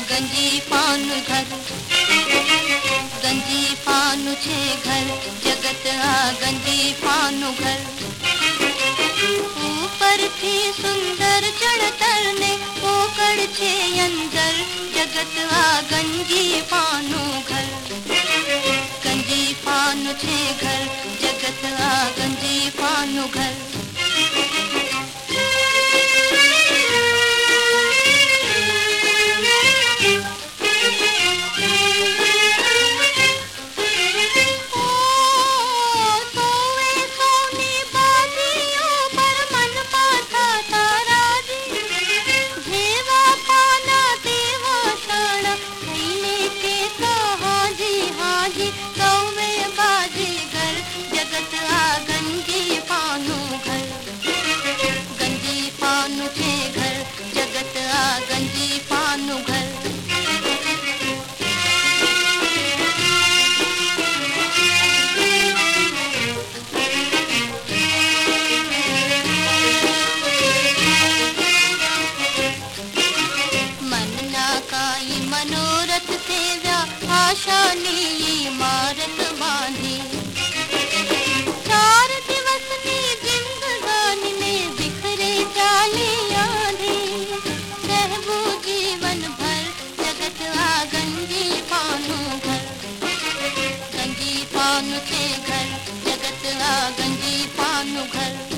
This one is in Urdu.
گنجی پان گھر گنجی پان چھے گھر جگت آ گنجی پان گھر اوپر تھی سندر چڑھتر نے پوکڑ چھے اندر جگت آ گنجی پانو گھر گنجی پان چھے گھر جگت آ گنجی پان گھر شالی عمارت باندھی چار دس میں زندگان میں بکھرے جالی آندھی رہو جیون بھر جگت آ گنجی پانو گھر۔ گنجی پانو کے گھر، جگت آ گنجی پانو گھر۔